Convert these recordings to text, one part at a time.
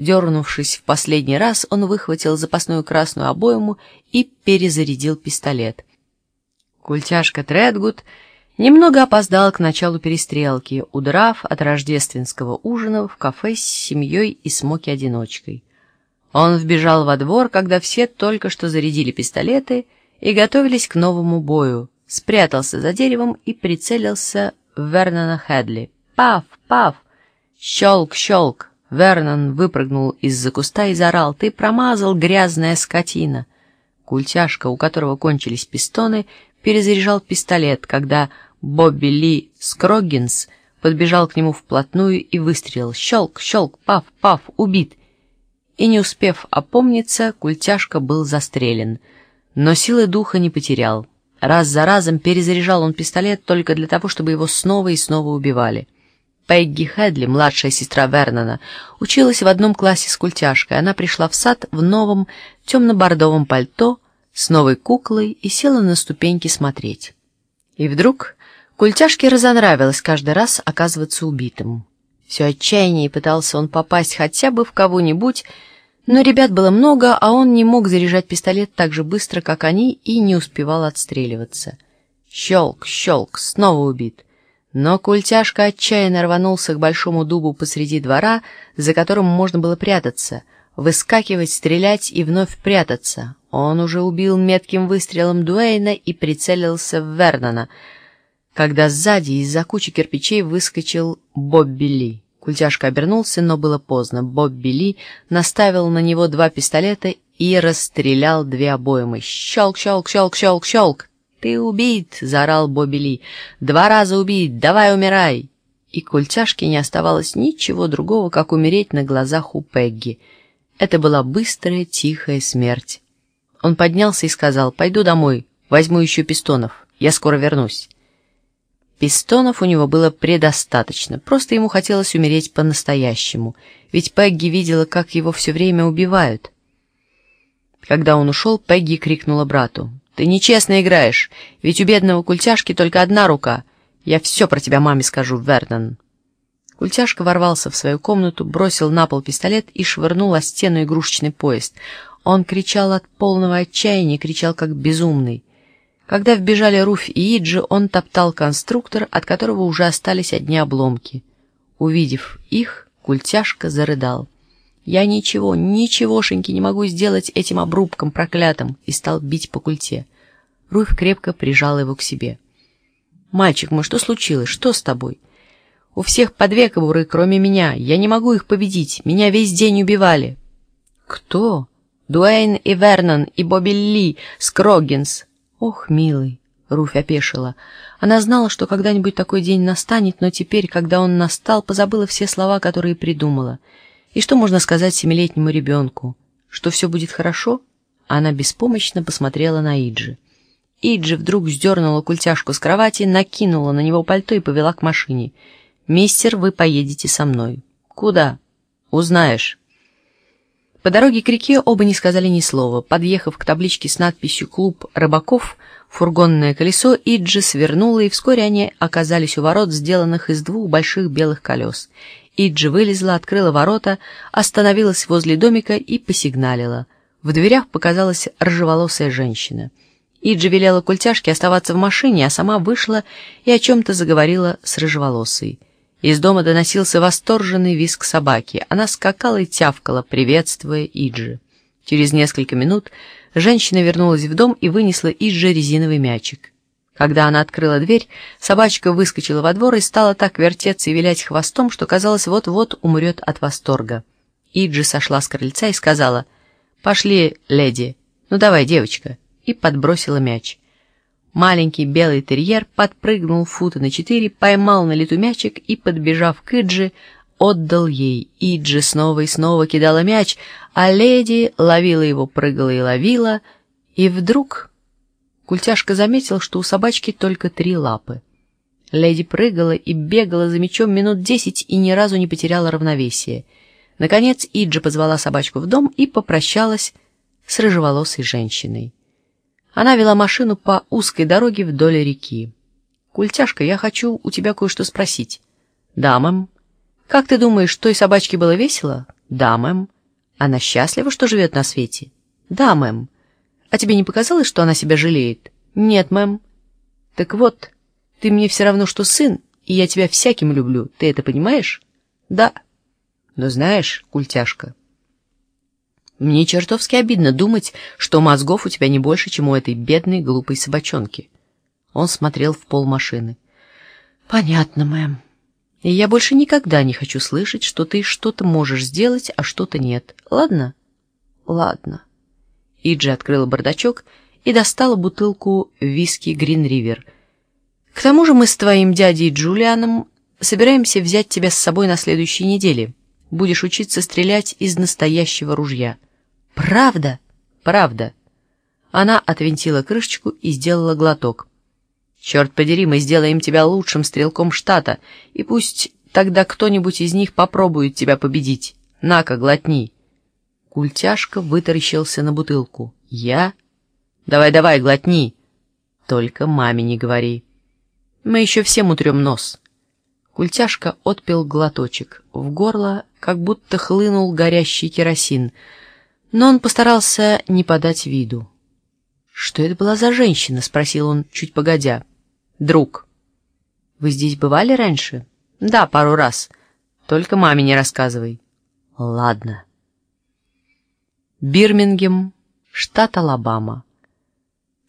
Дернувшись в последний раз, он выхватил запасную красную обойму и перезарядил пистолет. Культяшка Тредгуд немного опоздал к началу перестрелки, удрав от рождественского ужина в кафе с семьей и смоки-одиночкой. Он вбежал во двор, когда все только что зарядили пистолеты и готовились к новому бою, спрятался за деревом и прицелился в Вернона Хедли. «Паф! Паф!» «Щелк! Щелк!» Вернон выпрыгнул из-за куста и заорал. «Ты промазал, грязная скотина!» Культяшка, у которого кончились пистоны, перезаряжал пистолет, когда Бобби Ли Скроггинс подбежал к нему вплотную и выстрелил. Щелк, щелк, паф, паф, убит. И не успев опомниться, культяшка был застрелен. Но силы духа не потерял. Раз за разом перезаряжал он пистолет только для того, чтобы его снова и снова убивали. Пегги Хедли, младшая сестра Вернона, училась в одном классе с культяшкой. Она пришла в сад в новом темно-бордовом пальто с новой куклой и села на ступеньки смотреть. И вдруг культяшке разонравилось каждый раз оказываться убитым. Все отчаяние пытался он попасть хотя бы в кого-нибудь, но ребят было много, а он не мог заряжать пистолет так же быстро, как они, и не успевал отстреливаться. Щелк, щелк, снова убит. Но культяшка отчаянно рванулся к большому дубу посреди двора, за которым можно было прятаться, выскакивать, стрелять и вновь прятаться. Он уже убил метким выстрелом Дуэйна и прицелился в Вернона, когда сзади из-за кучи кирпичей выскочил Бобби Ли. Культяшка обернулся, но было поздно. Бобби Ли наставил на него два пистолета и расстрелял две обоймы. «Щелк, щелк, щелк, щелк, щелк!» «Ты убит!» — заорал Бобби Ли. «Два раза убит! Давай умирай!» И Культяшке не оставалось ничего другого, как умереть на глазах у Пегги. Это была быстрая, тихая смерть. Он поднялся и сказал, «Пойду домой, возьму еще пистонов, я скоро вернусь». Пистонов у него было предостаточно, просто ему хотелось умереть по-настоящему, ведь Пегги видела, как его все время убивают. Когда он ушел, Пегги крикнула брату, «Ты нечестно играешь, ведь у бедного культяшки только одна рука. Я все про тебя маме скажу, Вернон». Культяшка ворвался в свою комнату, бросил на пол пистолет и швырнул о стену игрушечный поезд. Он кричал от полного отчаяния, кричал как безумный. Когда вбежали Руфь и Иджи, он топтал конструктор, от которого уже остались одни обломки. Увидев их, культяшка зарыдал. «Я ничего, ничегошеньки не могу сделать этим обрубком проклятым!» и стал бить по культе. Руфь крепко прижала его к себе. «Мальчик мой, что случилось? Что с тобой?» «У всех по две кобуры, кроме меня. Я не могу их победить. Меня весь день убивали». «Кто?» «Дуэйн и Вернон, и Бобби Ли, Скроггинс, «Ох, милый!» — Руфь опешила. Она знала, что когда-нибудь такой день настанет, но теперь, когда он настал, позабыла все слова, которые придумала. И что можно сказать семилетнему ребенку? Что все будет хорошо? Она беспомощно посмотрела на Иджи. Иджи вдруг сдернула культяшку с кровати, накинула на него пальто и повела к машине. «Мистер, вы поедете со мной». «Куда?» «Узнаешь». По дороге к реке оба не сказали ни слова. Подъехав к табличке с надписью «Клуб рыбаков», фургонное колесо Иджи свернуло, и вскоре они оказались у ворот, сделанных из двух больших белых колес. Иджи вылезла, открыла ворота, остановилась возле домика и посигналила. В дверях показалась рыжеволосая женщина. Иджи велела культяшке оставаться в машине, а сама вышла и о чем-то заговорила с рыжеволосой. Из дома доносился восторженный визг собаки. Она скакала и тявкала, приветствуя Иджи. Через несколько минут женщина вернулась в дом и вынесла Иджи резиновый мячик. Когда она открыла дверь, собачка выскочила во двор и стала так вертеться и вилять хвостом, что, казалось, вот-вот умрет от восторга. Иджи сошла с крыльца и сказала «Пошли, леди, ну давай, девочка», и подбросила мяч. Маленький белый терьер подпрыгнул фута на четыре, поймал на лету мячик и, подбежав к Иджи, отдал ей. Иджи снова и снова кидала мяч, а леди ловила его, прыгала и ловила, и вдруг культяшка заметил, что у собачки только три лапы. Леди прыгала и бегала за мячом минут десять и ни разу не потеряла равновесие. Наконец Иджи позвала собачку в дом и попрощалась с рыжеволосой женщиной. Она вела машину по узкой дороге вдоль реки. «Культяшка, я хочу у тебя кое-что спросить». «Да, мэм». «Как ты думаешь, той собачке было весело?» Да, мэм. Она счастлива, что живет на свете? Да, мэм. А тебе не показалось, что она себя жалеет? Нет, мэм. Так вот, ты мне все равно, что сын, и я тебя всяким люблю. Ты это понимаешь? Да. Но знаешь, культяшка, мне чертовски обидно думать, что мозгов у тебя не больше, чем у этой бедной глупой собачонки. Он смотрел в пол машины. Понятно, мэм. И я больше никогда не хочу слышать, что ты что-то можешь сделать, а что-то нет. Ладно? Ладно. Иджи открыла бардачок и достала бутылку виски Грин Ривер. К тому же мы с твоим дядей Джулианом собираемся взять тебя с собой на следующей неделе. Будешь учиться стрелять из настоящего ружья. Правда? Правда. Она отвинтила крышечку и сделала глоток. Черт подери, мы сделаем тебя лучшим стрелком штата, и пусть тогда кто-нибудь из них попробует тебя победить. На-ка, глотни. Культяшка вытаращился на бутылку. Я? Давай-давай, глотни. Только маме не говори. Мы еще всем утрем нос. Культяшка отпил глоточек. В горло как будто хлынул горящий керосин, но он постарался не подать виду. «Что это была за женщина?» — спросил он, чуть погодя. «Друг». «Вы здесь бывали раньше?» «Да, пару раз. Только маме не рассказывай». «Ладно». Бирмингем, штат Алабама.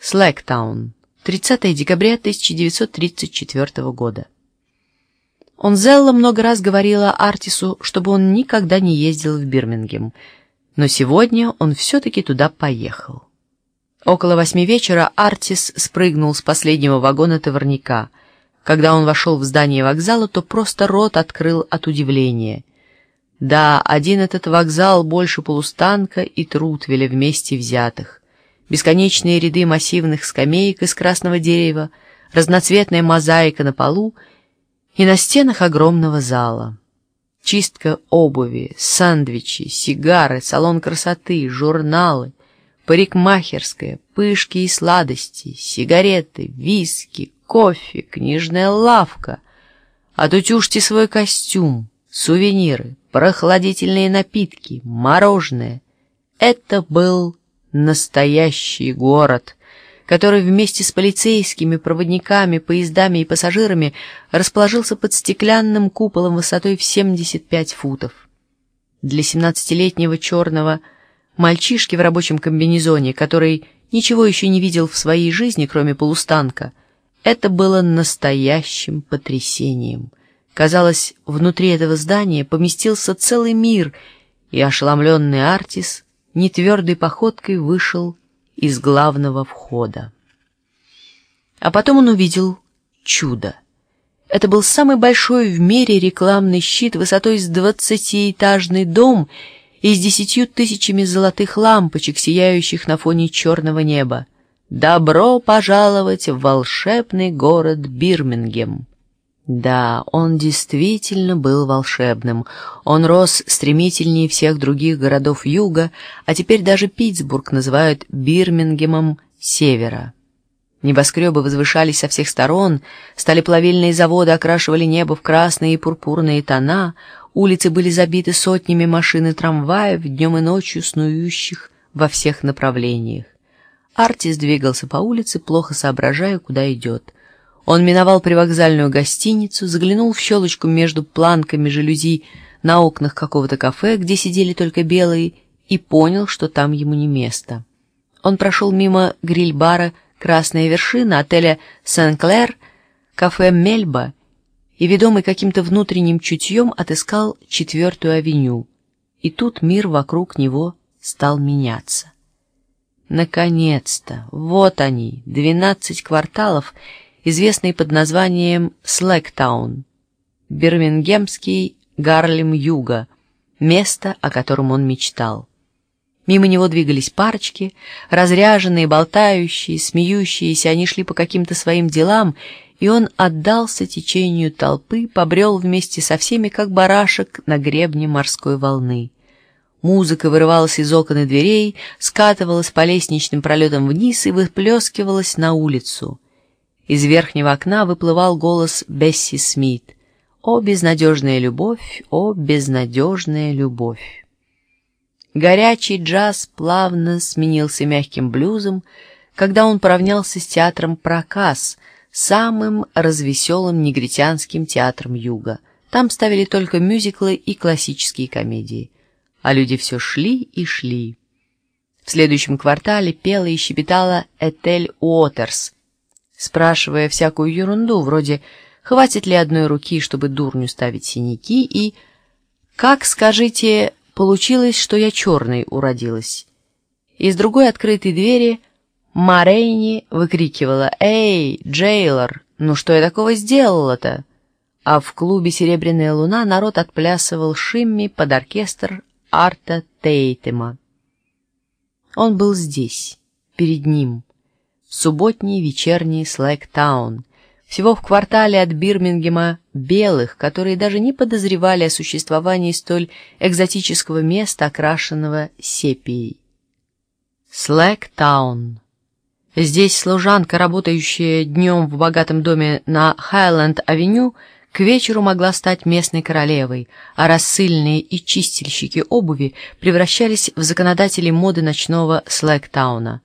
Слэктаун, 30 декабря 1934 года. Онзелла много раз говорила Артису, чтобы он никогда не ездил в Бирмингем, но сегодня он все-таки туда поехал. Около восьми вечера Артис спрыгнул с последнего вагона товарника. Когда он вошел в здание вокзала, то просто рот открыл от удивления. Да, один этот вокзал больше полустанка и Трутвеля вместе взятых. Бесконечные ряды массивных скамеек из красного дерева, разноцветная мозаика на полу и на стенах огромного зала. Чистка обуви, сандвичи, сигары, салон красоты, журналы, парикмахерская, пышки и сладости, сигареты, виски, кофе, книжная лавка. Отутюжьте свой костюм, сувениры, прохладительные напитки, мороженое. Это был настоящий город, который вместе с полицейскими, проводниками, поездами и пассажирами расположился под стеклянным куполом высотой в 75 футов. Для семнадцатилетнего черного мальчишки в рабочем комбинезоне, который ничего еще не видел в своей жизни, кроме полустанка, это было настоящим потрясением. Казалось, внутри этого здания поместился целый мир, и ошеломленный Артис нетвердой походкой вышел из главного входа. А потом он увидел чудо. Это был самый большой в мире рекламный щит высотой с двадцатиэтажный дом и с десятью тысячами золотых лампочек, сияющих на фоне черного неба. «Добро пожаловать в волшебный город Бирмингем!» Да, он действительно был волшебным. Он рос стремительнее всех других городов юга, а теперь даже Питтсбург называют Бирмингемом севера. Небоскребы возвышались со всех сторон, стали плавильные заводы окрашивали небо в красные и пурпурные тона, улицы были забиты сотнями машин и трамваев, днем и ночью снующих во всех направлениях. Артис двигался по улице, плохо соображая, куда идет. Он миновал привокзальную гостиницу, заглянул в щелочку между планками жалюзи на окнах какого-то кафе, где сидели только белые, и понял, что там ему не место. Он прошел мимо гриль-бара «Красная вершина», отеля «Сен-Клэр», кафе «Мельба» и, ведомый каким-то внутренним чутьем, отыскал четвертую авеню. И тут мир вокруг него стал меняться. Наконец-то! Вот они, двенадцать кварталов — известный под названием Слэктаун, бирмингемский Гарлем Юга, место, о котором он мечтал. Мимо него двигались парочки, разряженные, болтающие, смеющиеся, они шли по каким-то своим делам, и он отдался течению толпы, побрел вместе со всеми, как барашек на гребне морской волны. Музыка вырывалась из окон и дверей, скатывалась по лестничным пролетам вниз и выплескивалась на улицу. Из верхнего окна выплывал голос Бесси Смит. «О, безнадежная любовь! О, безнадежная любовь!» Горячий джаз плавно сменился мягким блюзом, когда он поравнялся с театром «Проказ», самым развеселым негритянским театром Юга. Там ставили только мюзиклы и классические комедии. А люди все шли и шли. В следующем квартале пела и щебетала Этель Уотерс, спрашивая всякую ерунду, вроде «Хватит ли одной руки, чтобы дурню ставить синяки?» и «Как, скажите, получилось, что я черной уродилась?» Из другой открытой двери Марейни выкрикивала «Эй, Джейлор, ну что я такого сделала-то?» А в клубе «Серебряная луна» народ отплясывал шимми под оркестр Арта Тейтема. Он был здесь, перед ним, субботний вечерний Слэктаун, всего в квартале от Бирмингема белых, которые даже не подозревали о существовании столь экзотического места, окрашенного сепией. Слэктаун. Здесь служанка, работающая днем в богатом доме на Хайленд-авеню, к вечеру могла стать местной королевой, а рассыльные и чистильщики обуви превращались в законодателей моды ночного Слэктауна.